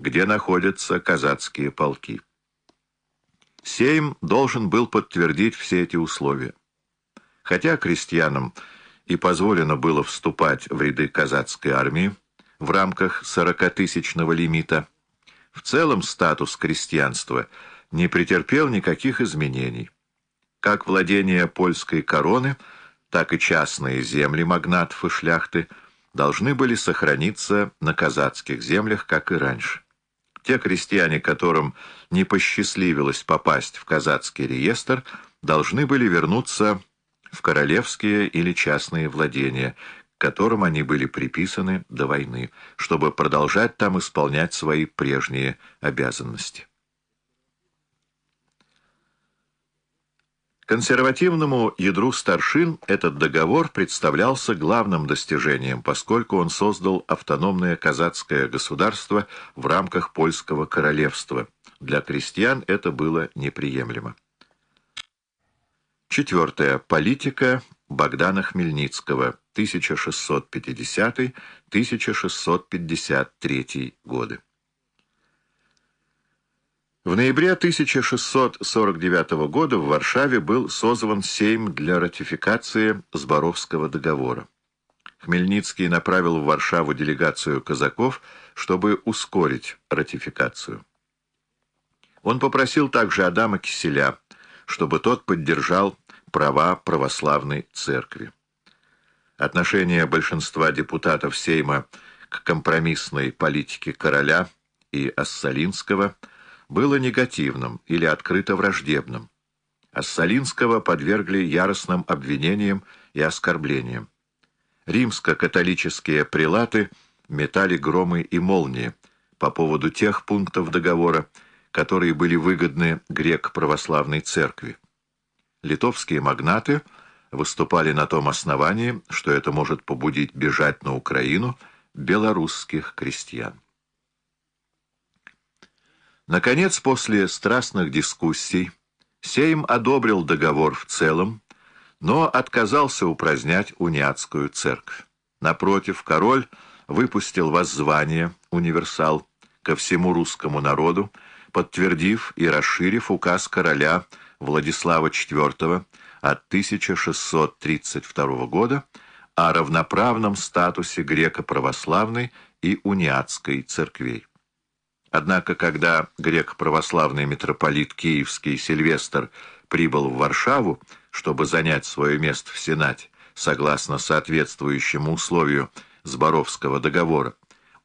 где находятся казацкие полки. Сейм должен был подтвердить все эти условия. Хотя крестьянам и позволено было вступать в ряды казацкой армии в рамках сорокатысячного лимита, в целом статус крестьянства не претерпел никаких изменений. Как владение польской короны, так и частные земли магнатов и шляхты должны были сохраниться на казацких землях, как и раньше. Те крестьяне, которым не посчастливилось попасть в казацкий реестр, должны были вернуться в королевские или частные владения, к которым они были приписаны до войны, чтобы продолжать там исполнять свои прежние обязанности. Консервативному ядру старшин этот договор представлялся главным достижением, поскольку он создал автономное казацкое государство в рамках польского королевства. Для крестьян это было неприемлемо. Четвертое. Политика Богдана Хмельницкого, 1650-1653 годы. В ноябре 1649 года в Варшаве был созван Сейм для ратификации Зборовского договора. Хмельницкий направил в Варшаву делегацию казаков, чтобы ускорить ратификацию. Он попросил также Адама Киселя, чтобы тот поддержал права православной церкви. Отношение большинства депутатов Сейма к компромиссной политике короля и Ассалинского – было негативным или открыто враждебным. Ассалинского подвергли яростным обвинениям и оскорблениям. Римско-католические прилаты метали громы и молнии по поводу тех пунктов договора, которые были выгодны грек-православной церкви. Литовские магнаты выступали на том основании, что это может побудить бежать на Украину белорусских крестьян. Наконец, после страстных дискуссий, Сейм одобрил договор в целом, но отказался упразднять униатскую церковь. Напротив, король выпустил воззвание, универсал, ко всему русскому народу, подтвердив и расширив указ короля Владислава IV от 1632 года о равноправном статусе греко-православной и униатской церквей. Однако, когда грек-православный митрополит Киевский Сильвестр прибыл в Варшаву, чтобы занять свое место в Сенате, согласно соответствующему условию Зборовского договора,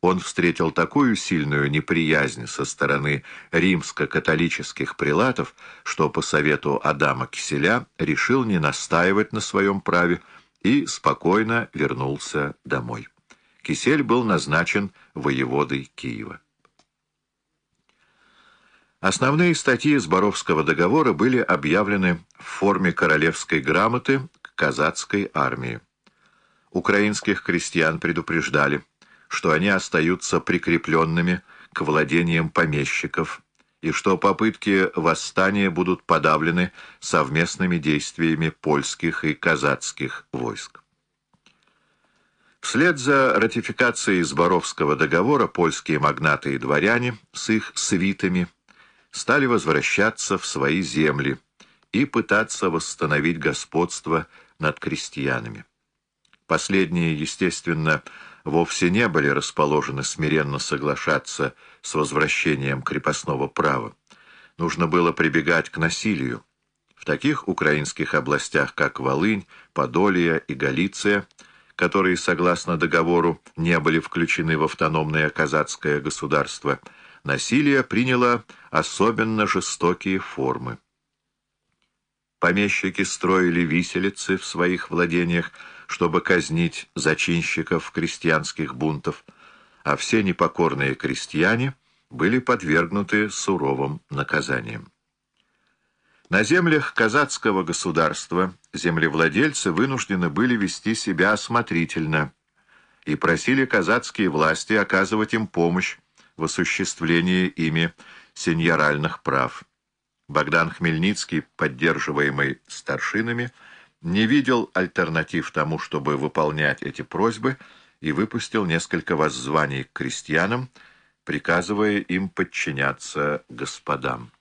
он встретил такую сильную неприязнь со стороны римско-католических прилатов, что по совету Адама Киселя решил не настаивать на своем праве и спокойно вернулся домой. Кисель был назначен воеводой Киева. Основные статьи Зборовского договора были объявлены в форме королевской грамоты к казацкой армии. Украинских крестьян предупреждали, что они остаются прикрепленными к владениям помещиков и что попытки восстания будут подавлены совместными действиями польских и казацких войск. Вслед за ратификацией Зборовского договора польские магнаты и дворяне с их свитами – стали возвращаться в свои земли и пытаться восстановить господство над крестьянами. Последние, естественно, вовсе не были расположены смиренно соглашаться с возвращением крепостного права. Нужно было прибегать к насилию. В таких украинских областях, как Волынь, Подолье и Галиция, которые, согласно договору, не были включены в автономное казацкое государство, насилие приняло особенно жестокие формы. Помещики строили виселицы в своих владениях, чтобы казнить зачинщиков крестьянских бунтов, а все непокорные крестьяне были подвергнуты суровым наказаниям. На землях казацкого государства землевладельцы вынуждены были вести себя осмотрительно и просили казацкие власти оказывать им помощь в осуществлении ими сеньоральных прав. Богдан Хмельницкий, поддерживаемый старшинами, не видел альтернатив тому, чтобы выполнять эти просьбы, и выпустил несколько воззваний к крестьянам, приказывая им подчиняться господам.